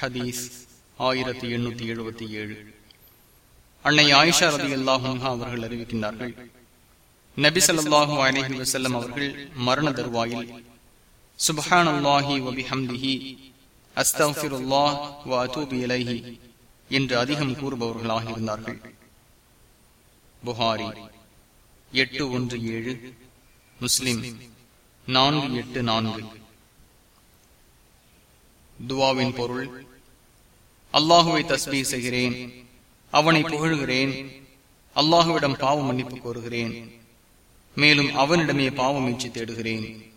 ஹதீஸ் ஆயிரத்தி எண்ணூத்தி எழுபத்தி ஏழு. அன்னை ஆயிஷா ரதி அல்லாஹா அவர்கள் அறிவிக்கின்றார்கள் நபி ஸல்லல்லாஹு அலஹி வசல்லம் அவர்கள் மரண தருவாயில் சுபஹான் அல்லாஹி வபிஹம்திஹி அஸ்தக்ஃபிருல்லாஹ் வ அதூபி இலைஹி என்று அதிகம் கூறுபவர்களாக இருந்தார்கள். புகாரி எட்டு ஒன்று ஏழு முஸ்லிம் நான்கு எட்டு நான்கு. துவாவின் பொருள். அல்லாஹுவை தஸ்மி செய்கிறேன். அவனை புகழ்கிறேன். அல்லாஹுவிடம் பாவ மன்னிப்பு கோருகிறேன். மேலும் அவனிடமே பாவம் மீட்சி தேடுகிறேன்.